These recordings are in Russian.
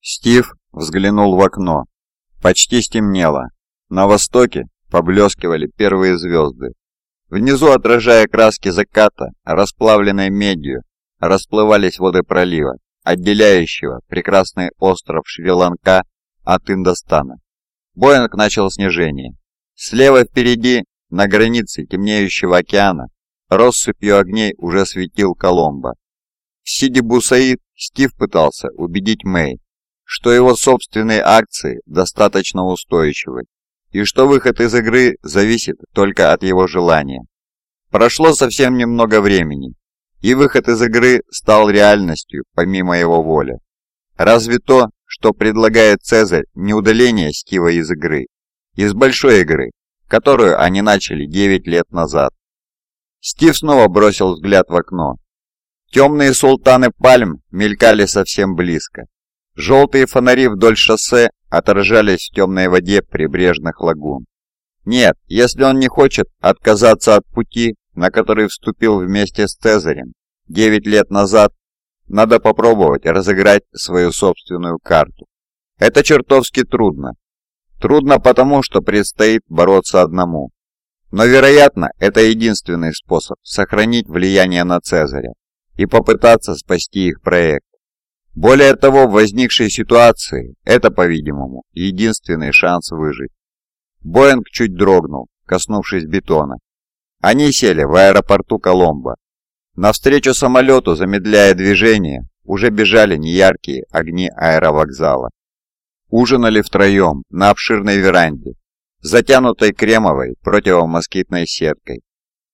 Стив взглянул в окно. Почти стемнело. На востоке поблескивали первые звезды. Внизу, отражая краски заката, расплавленной медью, расплывались воды пролива, отделяющего прекрасный остров Шри-Ланка от Индостана. Боинг начал снижение. Слева впереди, на границе темнеющего океана, россыпью огней уже светил Коломбо. В Сиди-Бусаид Стив пытался убедить Мэй, что его собственные акции достаточно устойчивы, и что выход из игры зависит только от его желания. Прошло совсем немного времени, и выход из игры стал реальностью помимо его воли. Разве то, что предлагает Цезарь, не удаление Стива из игры, из большой игры, которую они начали 9 лет назад. Стив снова бросил взгляд в окно. Темные султаны пальм мелькали совсем близко, Желтые фонари вдоль шоссе отражались в темной воде прибрежных лагун. Нет, если он не хочет отказаться от пути, на который вступил вместе с Цезарем 9 лет назад, надо попробовать разыграть свою собственную карту. Это чертовски трудно. Трудно потому, что предстоит бороться одному. Но, вероятно, это единственный способ сохранить влияние на Цезаря и попытаться спасти их проект. Более того, в возникшей ситуации это, по-видимому, единственный шанс выжить. Боинг чуть дрогнул, коснувшись бетона. Они сели в аэропорту Коломбо. Навстречу самолету, замедляя движение, уже бежали неяркие огни аэровокзала. Ужинали втроем на обширной веранде, затянутой кремовой противомоскитной сеткой.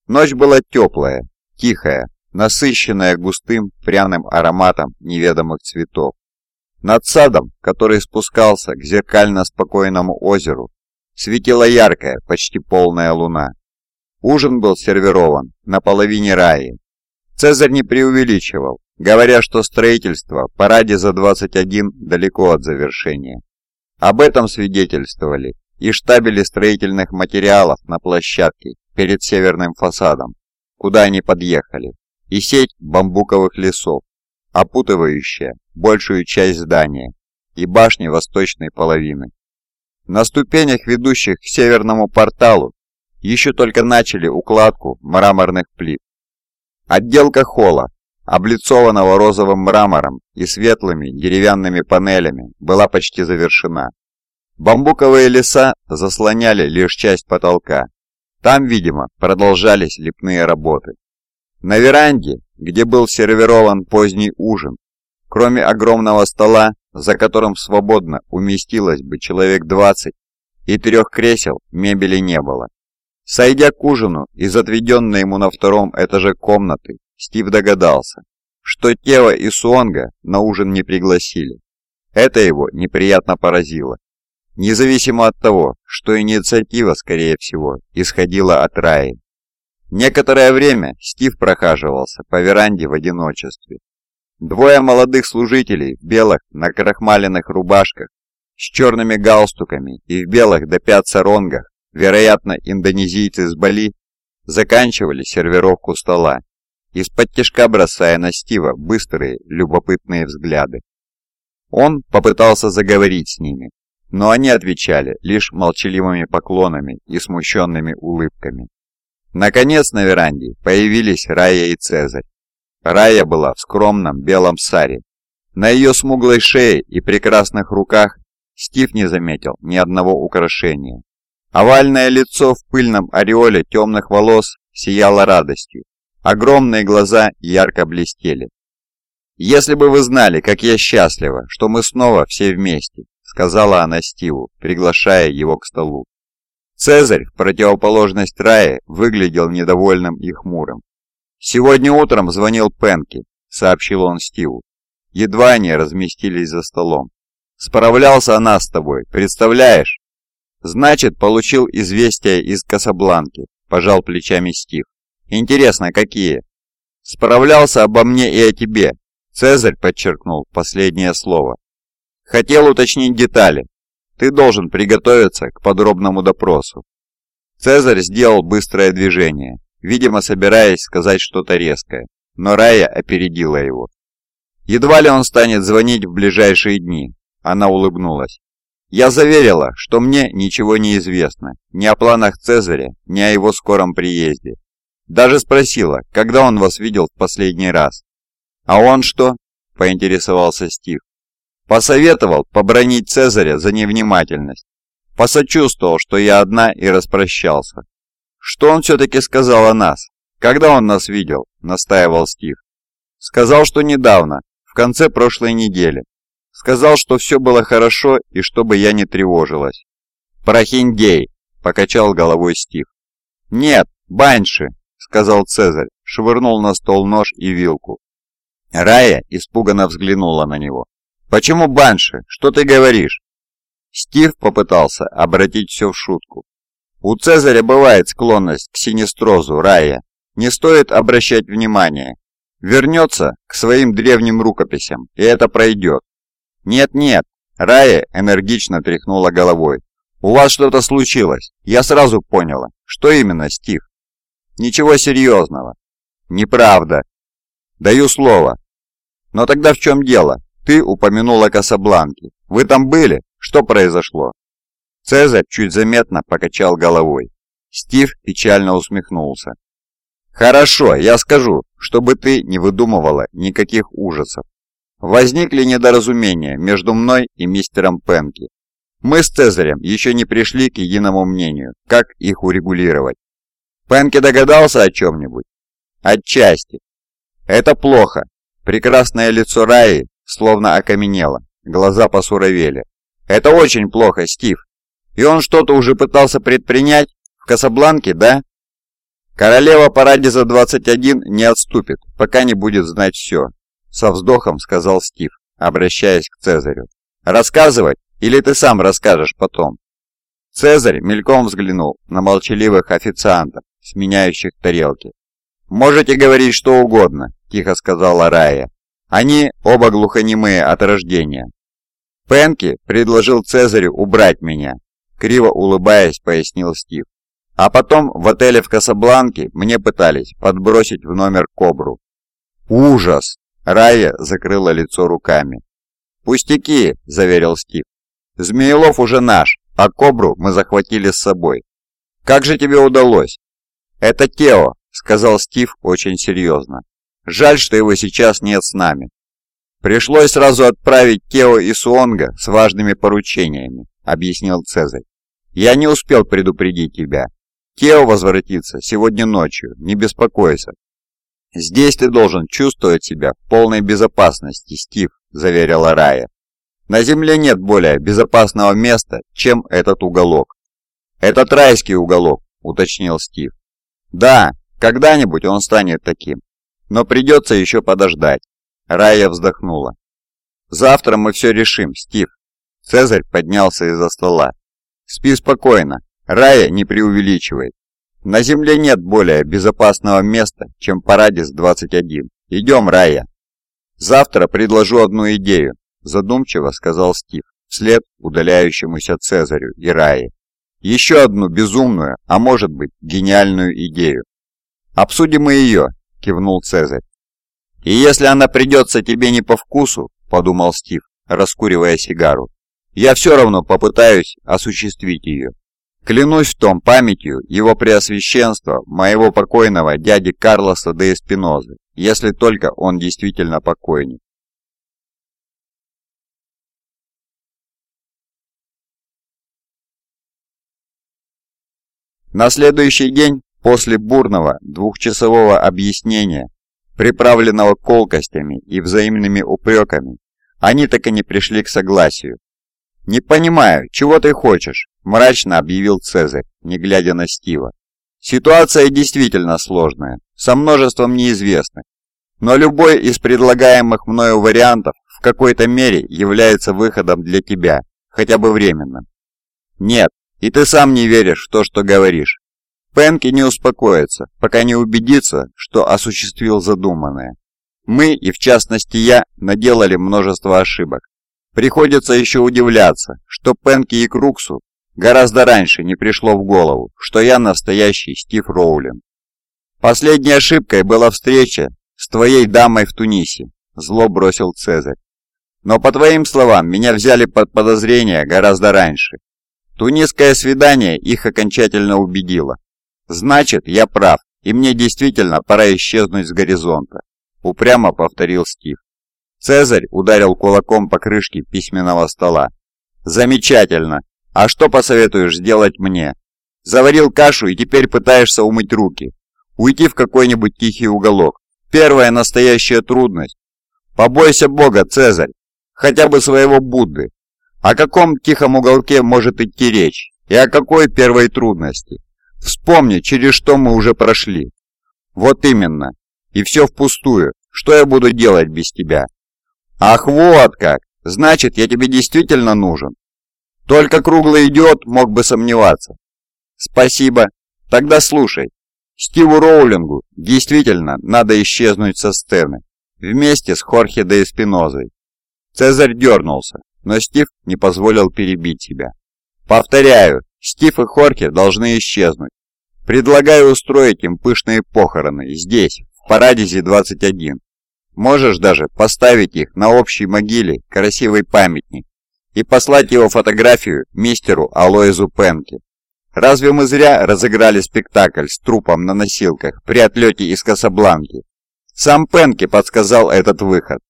Ночь была теплая, тихая, насыщенная густым пряным ароматом неведомых цветов. Над садом, который спускался к зеркально-спокойному озеру, светила яркая, почти полная луна. Ужин был сервирован на половине раи. Цезарь не преувеличивал, говоря, что строительство по ради за 21 далеко от завершения. Об этом свидетельствовали и штабели строительных материалов на площадке перед северным фасадом, куда они подъехали и сеть бамбуковых лесов, опутывающая большую часть здания и башни восточной половины. На ступенях, ведущих к северному порталу, еще только начали укладку мраморных плит. Отделка холла, облицованного розовым мрамором и светлыми деревянными панелями, была почти завершена. Бамбуковые леса заслоняли лишь часть потолка. Там, видимо, продолжались лепные работы. На веранде, где был сервирован поздний ужин, кроме огромного стола, за которым свободно уместилось бы человек 20, и трех кресел мебели не было. Сойдя к ужину из отведенной ему на втором этаже комнаты, Стив догадался, что Тева и Суонга на ужин не пригласили. Это его неприятно поразило. Независимо от того, что инициатива, скорее всего, исходила от Раи. Некоторое время Стив прохаживался по веранде в одиночестве. Двое молодых служителей в белых накрахмаленных рубашках с черными галстуками и в белых до пят саронгах, вероятно, индонезийцы с Бали, заканчивали сервировку стола, из-под тяжка бросая на Стива быстрые, любопытные взгляды. Он попытался заговорить с ними, но они отвечали лишь молчаливыми поклонами и смущенными улыбками. Наконец на веранде появились Рая и Цезарь. Рая была в скромном белом саре. На ее смуглой шее и прекрасных руках Стив не заметил ни одного украшения. Овальное лицо в пыльном ореоле темных волос сияло радостью. Огромные глаза ярко блестели. «Если бы вы знали, как я счастлива, что мы снова все вместе», сказала она Стиву, приглашая его к столу. Цезарь, в противоположность Рае, выглядел недовольным и хмурым. «Сегодня утром звонил Пенки», — сообщил он Стиву. Едва они разместились за столом. «Справлялся она с тобой, представляешь?» «Значит, получил известия из Касабланки», — пожал плечами Стив. «Интересно, какие?» «Справлялся обо мне и о тебе», — Цезарь подчеркнул последнее слово. «Хотел уточнить детали, ты должен приготовиться к подробному допросу». Цезарь сделал быстрое движение, видимо, собираясь сказать что-то резкое, но Рая опередила его. Едва ли он станет звонить в ближайшие дни, Она улыбнулась. «Я заверила, что мне ничего не известно, ни о планах Цезаря, ни о его скором приезде. Даже спросила, когда он вас видел в последний раз. А он что?» – поинтересовался Стив. Посоветовал побронить Цезаря за невнимательность. Посочувствовал, что я одна и распрощался. Что он все-таки сказал о нас? Когда он нас видел? Настаивал Стив. Сказал, что недавно, в конце прошлой недели. Сказал, что все было хорошо и чтобы я не тревожилась. «Прохиндей!» – покачал головой Стив. «Нет, Банши!» – сказал Цезарь, швырнул на стол нож и вилку. Рая испуганно взглянула на него. «Почему Банши? Что ты говоришь?» Стив попытался обратить все в шутку. «У Цезаря бывает склонность к синестрозу, Рая. Не стоит обращать внимания. Вернется к своим древним рукописям, и это пройдет. «Нет-нет», — Рая энергично тряхнула головой. «У вас что-то случилось. Я сразу поняла. Что именно, Стив?» «Ничего серьезного». «Неправда». «Даю слово». «Но тогда в чем дело? Ты упомянула Касабланки. Вы там были? Что произошло?» Цезарь чуть заметно покачал головой. Стив печально усмехнулся. «Хорошо, я скажу, чтобы ты не выдумывала никаких ужасов. Возникли недоразумения между мной и мистером Пенки. Мы с Цезарем еще не пришли к единому мнению, как их урегулировать. Пенки догадался о чем-нибудь? Отчасти. Это плохо. Прекрасное лицо Раи словно окаменело, глаза посуровели. Это очень плохо, Стив. И он что-то уже пытался предпринять в Касабланке, да? Королева Парадиза 21 не отступит, пока не будет знать все, со вздохом сказал Стив, обращаясь к Цезарю. «Рассказывать? Или ты сам расскажешь потом?» Цезарь мельком взглянул на молчаливых официантов, сменяющих тарелки. «Можете говорить что угодно», – тихо сказала Рая. «Они оба глухонемые от рождения». Пенки предложил Цезарю убрать меня, криво улыбаясь, пояснил Стив. А потом в отеле в Касабланке мне пытались подбросить в номер кобру. Ужас! Рая закрыла лицо руками. «Пустяки», — заверил Стив. «Змеелов уже наш, а Кобру мы захватили с собой. Как же тебе удалось?» «Это Тео», — сказал Стив очень серьезно. «Жаль, что его сейчас нет с нами». «Пришлось сразу отправить Тео и Суонга с важными поручениями», — объяснил Цезарь. «Я не успел предупредить тебя. Тео возвратится сегодня ночью, не беспокойся, «Здесь ты должен чувствовать себя в полной безопасности, Стив», – заверила Рая. «На Земле нет более безопасного места, чем этот уголок». «Это райский уголок», – уточнил Стив. «Да, когда-нибудь он станет таким, но придется еще подождать». Рая вздохнула. «Завтра мы все решим, Стив». Цезарь поднялся из-за стола. «Спи спокойно. Рая не преувеличивает. На Земле нет более безопасного места, чем Парадис-21. Идем, Рая. Завтра предложу одну идею, задумчиво сказал Стив, вслед удаляющемуся Цезарю и Рае. Еще одну безумную, а может быть гениальную идею. Обсудим и ее, кивнул Цезарь. И если она придется тебе не по вкусу, подумал Стив, раскуривая сигару, я все равно попытаюсь осуществить ее. Клянусь в том памятью его преосвященства, моего покойного дяди Карлоса де Эспинозы, если только он действительно покойник. На следующий день, после бурного двухчасового объяснения, приправленного колкостями и взаимными упреками, они так и не пришли к согласию. «Не понимаю, чего ты хочешь?» мрачно объявил Цезарь, не глядя на Стива. Ситуация действительно сложная, со множеством неизвестных, но любой из предлагаемых мною вариантов в какой-то мере является выходом для тебя, хотя бы временным. Нет, и ты сам не веришь в то, что говоришь. Пенки не успокоится, пока не убедится, что осуществил задуманное. Мы, и в частности я, наделали множество ошибок. Приходится еще удивляться, что Пенки и Круксу Гораздо раньше не пришло в голову, что я настоящий Стив Роулин. Последней ошибкой была встреча с твоей дамой в Тунисе, зло бросил Цезарь. Но по твоим словам, меня взяли под подозрение гораздо раньше. Тунисское свидание их окончательно убедило. Значит, я прав, и мне действительно пора исчезнуть с горизонта. Упрямо повторил Стив. Цезарь ударил кулаком по крышке письменного стола. «Замечательно! А что посоветуешь сделать мне? Заварил кашу и теперь пытаешься умыть руки. Уйти в какой-нибудь тихий уголок. Первая настоящая трудность. Побойся Бога, Цезарь хотя бы своего Будды. О каком тихом уголке может идти речь? И о какой первой трудности? Вспомни, через что мы уже прошли. Вот именно. И все впустую. Что я буду делать без тебя? Ах, вот как! Значит, я тебе действительно нужен. Только круглый идиот мог бы сомневаться. Спасибо. Тогда слушай. Стиву Роулингу действительно надо исчезнуть со сцены. Вместе с Хорхе де Эспинозой. Цезарь дернулся, но Стив не позволил перебить себя. «Повторяю, Стив и Хорки должны исчезнуть. Предлагаю устроить им пышные похороны здесь, в Парадизе 21. Можешь даже поставить их на общей могиле красивый памятник и послать его фотографию мистеру Алоизу Пенке. Разве мы зря разыграли спектакль с трупом на носилках при отлете из Касабланки? Сам Пенке подсказал этот выход.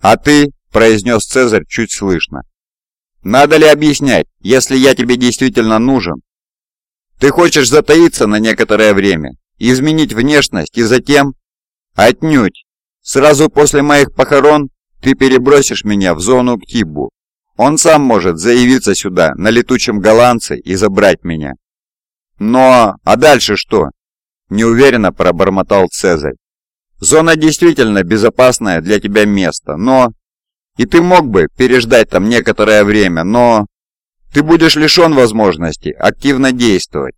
А ты, произнес Цезарь чуть слышно. «Надо ли объяснять, если я тебе действительно нужен? Ты хочешь затаиться на некоторое время, изменить внешность и затем...» «Отнюдь! Сразу после моих похорон ты перебросишь меня в зону Ктибу. Он сам может заявиться сюда на летучем голландце и забрать меня». «Но... а дальше что?» Неуверенно пробормотал Цезарь. «Зона действительно безопасное для тебя место, но и ты мог бы переждать там некоторое время, но... Ты будешь лишен возможности активно действовать.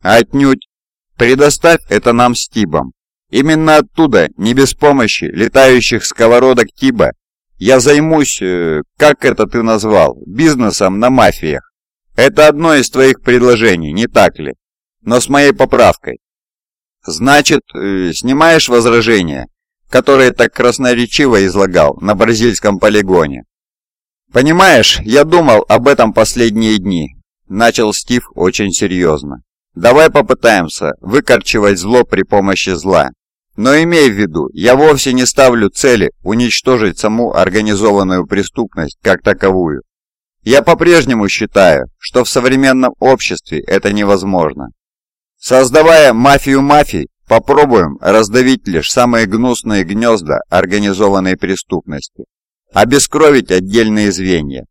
Отнюдь. Предоставь это нам с Тибом. Именно оттуда, не без помощи летающих сковородок Тиба, я займусь, э, как это ты назвал, бизнесом на мафиях. Это одно из твоих предложений, не так ли? Но с моей поправкой. Значит, э, снимаешь возражение который так красноречиво излагал на бразильском полигоне. «Понимаешь, я думал об этом последние дни», – начал Стив очень серьезно. «Давай попытаемся выкорчевать зло при помощи зла. Но имей в виду, я вовсе не ставлю цели уничтожить саму организованную преступность как таковую. Я по-прежнему считаю, что в современном обществе это невозможно. Создавая мафию мафий, Попробуем раздавить лишь самые гнусные гнезда организованной преступности, обескровить отдельные звенья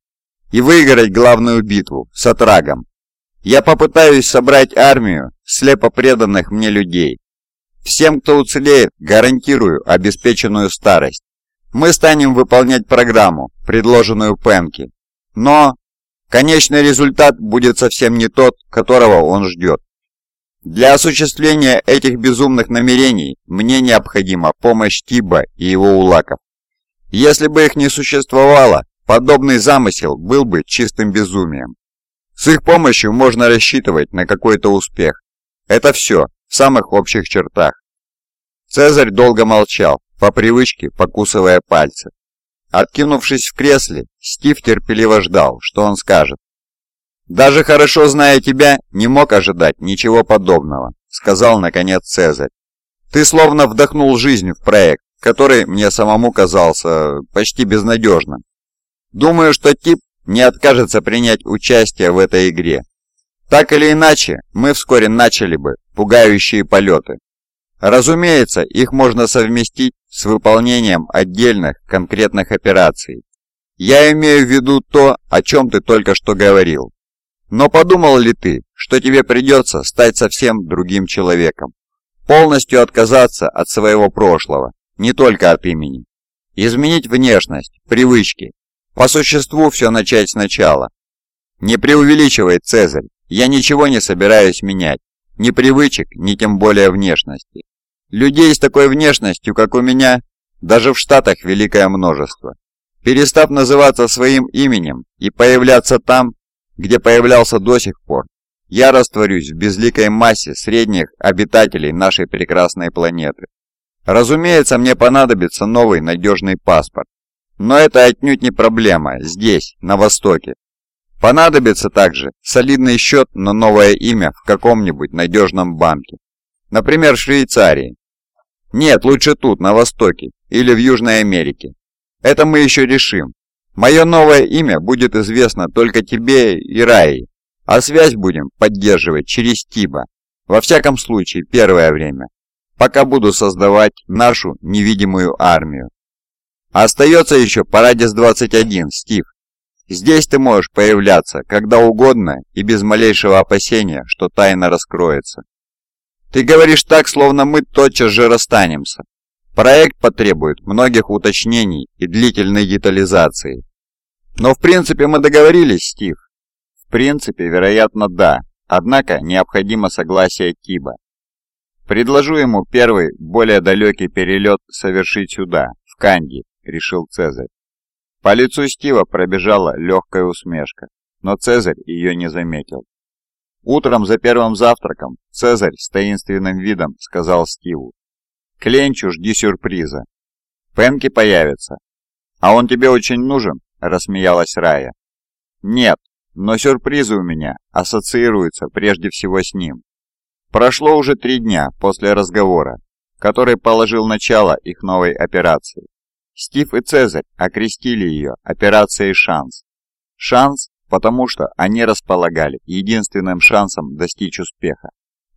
и выиграть главную битву с Атрагом. Я попытаюсь собрать армию слепо преданных мне людей. Всем, кто уцелеет, гарантирую обеспеченную старость. Мы станем выполнять программу, предложенную Пенки. Но конечный результат будет совсем не тот, которого он ждет. Для осуществления этих безумных намерений мне необходима помощь Тиба и его улаков. Если бы их не существовало, подобный замысел был бы чистым безумием. С их помощью можно рассчитывать на какой-то успех. Это все, в самых общих чертах. Цезарь долго молчал, по привычке покусывая пальцы. Откинувшись в кресле, Стив терпеливо ждал, что он скажет. «Даже хорошо зная тебя, не мог ожидать ничего подобного», — сказал наконец Цезарь. «Ты словно вдохнул жизнь в проект, который мне самому казался почти безнадежным. Думаю, что тип не откажется принять участие в этой игре. Так или иначе, мы вскоре начали бы пугающие полеты. Разумеется, их можно совместить с выполнением отдельных конкретных операций. Я имею в виду то, о чем ты только что говорил. Но подумал ли ты, что тебе придется стать совсем другим человеком? Полностью отказаться от своего прошлого, не только от имени. Изменить внешность, привычки. По существу все начать сначала. Не преувеличивай, Цезарь, я ничего не собираюсь менять. Ни привычек, ни тем более внешности. Людей с такой внешностью, как у меня, даже в Штатах великое множество. Перестав называться своим именем и появляться там, где появлялся до сих пор, я растворюсь в безликой массе средних обитателей нашей прекрасной планеты. Разумеется, мне понадобится новый надежный паспорт. Но это отнюдь не проблема здесь, на Востоке. Понадобится также солидный счет на новое имя в каком-нибудь надежном банке. Например, в Швейцарии. Нет, лучше тут, на Востоке, или в Южной Америке. Это мы еще решим. Мое новое имя будет известно только тебе и Раи, а связь будем поддерживать через Тиба. Во всяком случае, первое время, пока буду создавать нашу невидимую армию. А остается еще Парадис-21, Стив. Здесь ты можешь появляться когда угодно и без малейшего опасения, что тайна раскроется. Ты говоришь так, словно мы тотчас же расстанемся. Проект потребует многих уточнений и длительной детализации. Но в принципе мы договорились, Стив. В принципе, вероятно, да. Однако необходимо согласие Тиба. Предложу ему первый, более далекий перелет совершить сюда, в Канди, решил Цезарь. По лицу Стива пробежала легкая усмешка, но Цезарь ее не заметил. Утром за первым завтраком Цезарь с таинственным видом сказал Стиву. «К Ленчу жди сюрприза. Пенки появится. А он тебе очень нужен?» – рассмеялась Рая. «Нет, но сюрпризы у меня ассоциируются прежде всего с ним. Прошло уже три дня после разговора, который положил начало их новой операции. Стив и Цезарь окрестили ее операцией «Шанс». Шанс, потому что они располагали единственным шансом достичь успеха.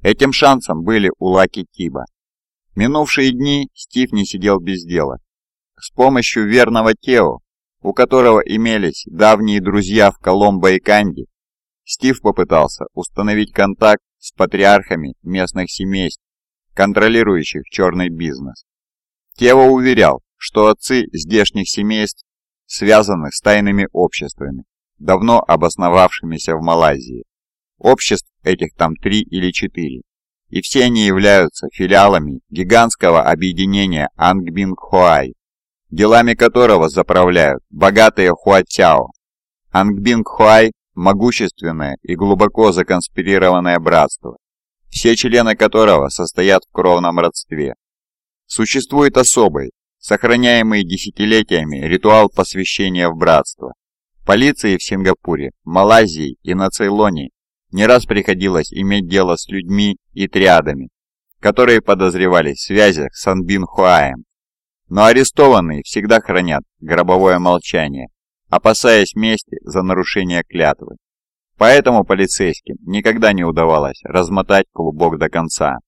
Этим шансом были у Лаки Тиба. Минувшие дни Стив не сидел без дела. С помощью верного Тео, у которого имелись давние друзья в Коломбо и Канди, Стив попытался установить контакт с патриархами местных семейств, контролирующих черный бизнес. Тео уверял, что отцы здешних семейств связаны с тайными обществами, давно обосновавшимися в Малайзии. Обществ этих там три или четыре, и все они являются филиалами гигантского объединения Ангбинг-Хуай, делами которого заправляют богатые Хуатяо. Ангбинг-Хуай – могущественное и глубоко законспирированное братство, все члены которого состоят в кровном родстве. Существует особый, сохраняемый десятилетиями ритуал посвящения в братство. Полиции в Сингапуре, Малайзии и на Цейлоне не раз приходилось иметь дело с людьми и триадами, которые подозревались в связях с Анбин Хуаем. Но арестованные всегда хранят гробовое молчание, опасаясь мести за нарушение клятвы. Поэтому полицейским никогда не удавалось размотать клубок до конца.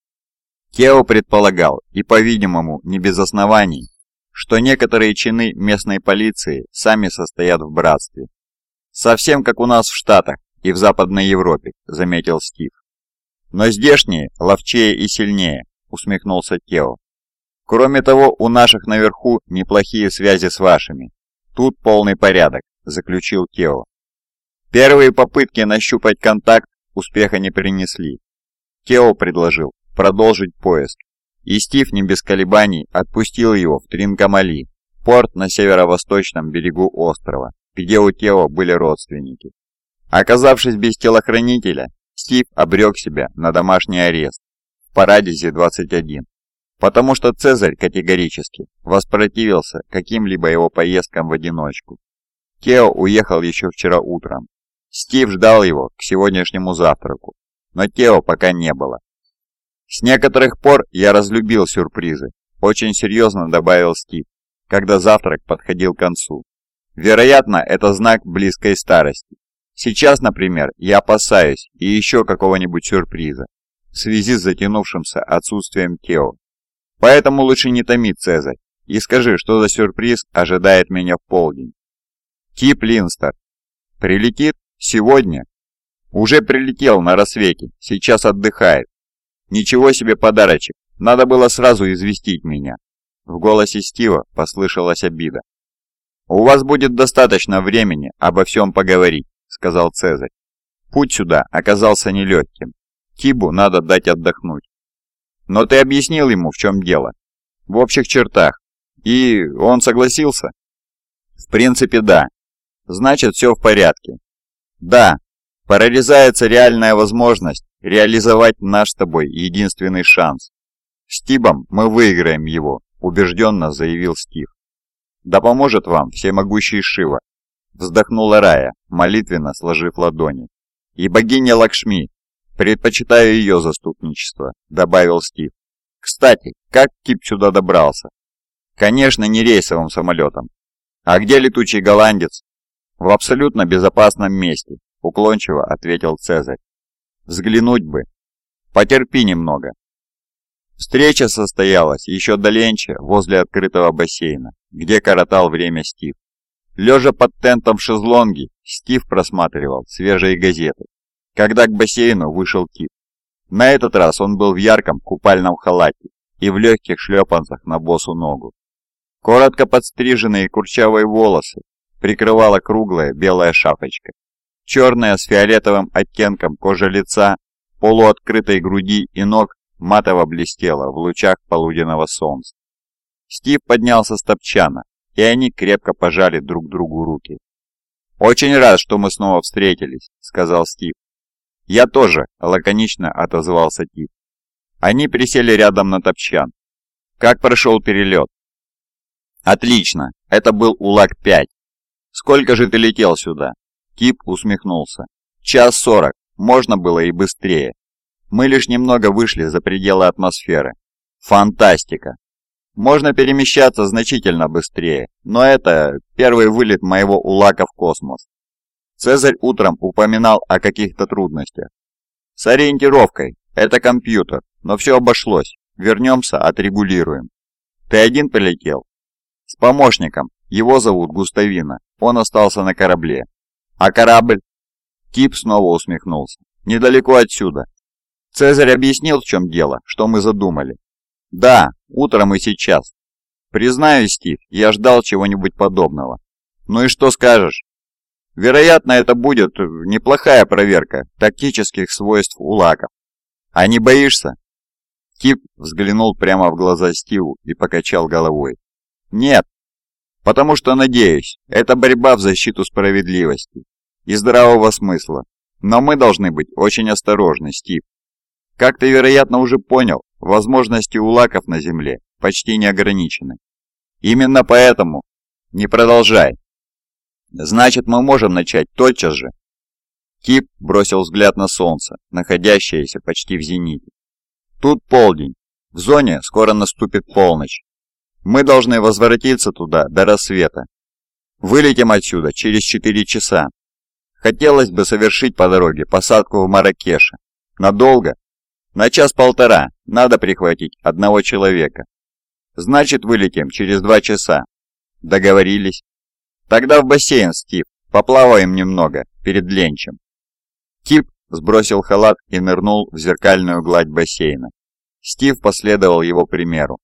Кео предполагал, и по-видимому не без оснований, что некоторые чины местной полиции сами состоят в братстве. «Совсем как у нас в Штатах и в Западной Европе», — заметил Стив. «Но здешние ловчее и сильнее», — усмехнулся Тео. «Кроме того, у наших наверху неплохие связи с вашими. Тут полный порядок», — заключил Тео. Первые попытки нащупать контакт успеха не принесли. Тео предложил продолжить поиск, и Стив не без колебаний отпустил его в Тринкамали, порт на северо-восточном берегу острова, где у Тео были родственники. Оказавшись без телохранителя, Стив обрек себя на домашний арест в Парадизе-21, потому что Цезарь категорически воспротивился каким-либо его поездкам в одиночку. Тео уехал еще вчера утром. Стив ждал его к сегодняшнему завтраку, но Тео пока не было. С некоторых пор я разлюбил сюрпризы, очень серьезно добавил Стив, когда завтрак подходил к концу. Вероятно, это знак близкой старости. Сейчас, например, я опасаюсь и еще какого-нибудь сюрприза в связи с затянувшимся отсутствием Тео. Поэтому лучше не томи, Цезарь, и скажи, что за сюрприз ожидает меня в полдень. Тип Линстер. Прилетит? Сегодня? Уже прилетел на рассвете, сейчас отдыхает. «Ничего себе подарочек! Надо было сразу известить меня!» В голосе Стива послышалась обида. «У вас будет достаточно времени обо всем поговорить», — сказал Цезарь. Путь сюда оказался нелегким. Тибу надо дать отдохнуть. Но ты объяснил ему, в чем дело. В общих чертах. И он согласился? В принципе, да. Значит, все в порядке. Да, прорезается реальная возможность реализовать наш с тобой единственный шанс. С Тибом мы выиграем его, убежденно заявил Стив. Да поможет вам всемогущий Шива!» Вздохнула Рая, молитвенно сложив ладони. «И богиня Лакшми! Предпочитаю ее заступничество», — добавил Стив. «Кстати, как Кип сюда добрался?» «Конечно, не рейсовым самолетом. А где летучий голландец?» «В абсолютно безопасном месте», — уклончиво ответил Цезарь. «Взглянуть бы. Потерпи немного». Встреча состоялась еще доленче возле открытого бассейна, где коротал время Стив. Лежа под тентом в шезлонге, Стив просматривал свежие газеты, когда к бассейну вышел Кип. На этот раз он был в ярком купальном халате и в легких шлепанцах на босу ногу. Коротко подстриженные курчавые волосы прикрывала круглая белая шапочка. Черная с фиолетовым оттенком кожа лица, полуоткрытой груди и ног матово блестела в лучах полуденного солнца. Стив поднялся с топчана, и они крепко пожали друг другу руки. «Очень рад, что мы снова встретились», — сказал Стив. «Я тоже», — лаконично отозвался Тип. Они присели рядом на топчан. «Как прошел перелет?» «Отлично, это был УЛАГ-5. Сколько же ты летел сюда?» Тип усмехнулся. «Час сорок, можно было и быстрее. Мы лишь немного вышли за пределы атмосферы. Фантастика! Можно перемещаться значительно быстрее, но это первый вылет моего УЛАКа в космос. Цезарь утром упоминал о каких-то трудностях. С ориентировкой. Это компьютер, но все обошлось. Вернемся, отрегулируем. Ты один полетел? С помощником. Его зовут Густавина. Он остался на корабле. А корабль? Тип снова усмехнулся. Недалеко отсюда. Цезарь объяснил, в чем дело, что мы задумали. Да, утром и сейчас. Признаюсь, Стив, я ждал чего-нибудь подобного. Ну и что скажешь? Вероятно, это будет неплохая проверка тактических свойств улаков. А не боишься? Тип взглянул прямо в глаза Стиву и покачал головой. Нет, потому что, надеюсь, это борьба в защиту справедливости и здравого смысла. Но мы должны быть очень осторожны, Стив. Как ты, вероятно, уже понял, возможности у лаков на Земле почти не ограничены. Именно поэтому не продолжай. Значит, мы можем начать тотчас же. Кип бросил взгляд на солнце, находящееся почти в зените. Тут полдень. В зоне скоро наступит полночь. Мы должны возвратиться туда до рассвета. Вылетим отсюда через 4 часа. Хотелось бы совершить по дороге посадку в Маракеше. Надолго на час-полтора надо прихватить одного человека. Значит, вылетим через два часа. Договорились? Тогда в бассейн, Стив. Поплаваем немного, перед ленчем. Тип сбросил халат и нырнул в зеркальную гладь бассейна. Стив последовал его примеру.